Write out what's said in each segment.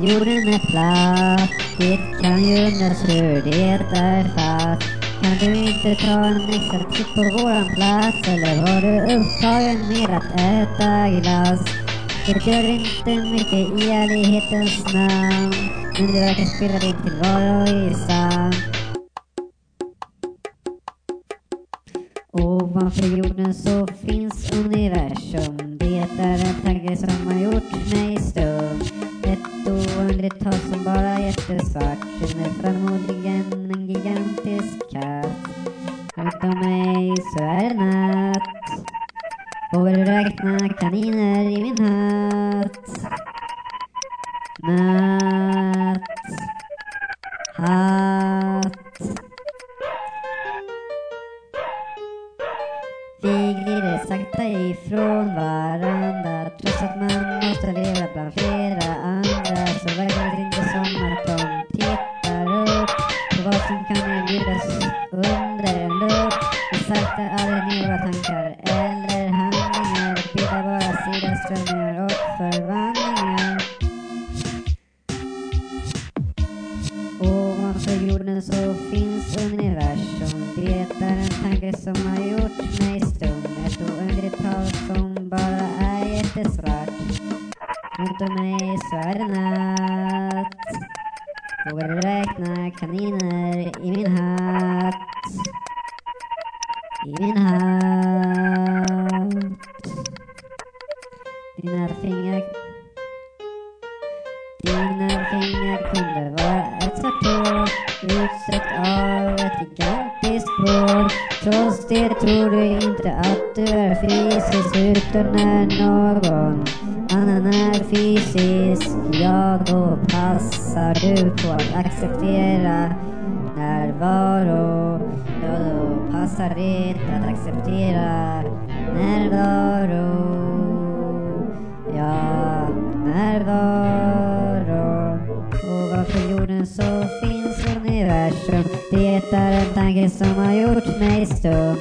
Jorden er plaat, dit kan je naar scheur, dit er vaat. Kan du inte ta en extra titt på våran plats? Eller var du upptagen med att äta glass? Det gör inte mycket i ärlighetens namn Men du verkar spela din tillvaro i sand Ovanför jorden så finns universum Det är en tanke som har gjort mig större inte är jättesvart Känner förmodligen en gigantisk katt. Utom mig så är det natt. Vågar du räkna kaniner i min hatt? Natt. Hatt. Vi glider sakta ifrån varandra Trots att man vad som kan erbjudas under en lupp Vi saktar aldrig ner våra tankar. Eller handlingar. Bildar bara sidoströmningar och förvandlingar. Ovanför jorden så finns universum. Det är en tanke som har gjort mig stum. Ett oändligt tal som bara är jättesvart. Runt om mig så är det natt. Vågar du räkna kaniner i min hatt? I min hatt Dina fingrar dina fingrar kunde vara ett strå utsträckt av ett gigantiskt spår. Trots det tror du inte att du är fysiskt utan när någon annan är fysisk. Ja, då passar du på att acceptera närvaro. Ja, då passar det att acceptera närvaro. Ja, närvaro. Ovanför jorden så finns universum. Det är en tanke som har gjort mig stum.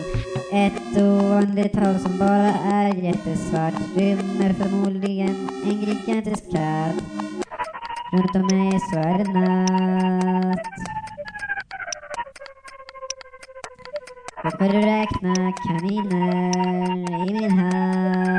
Ett oändligt hav som bara är jättesvart. Rymmer förmodligen en gigantisk katt. Runt om mig så är det natt. Jag du räkna kaniner i min hatt.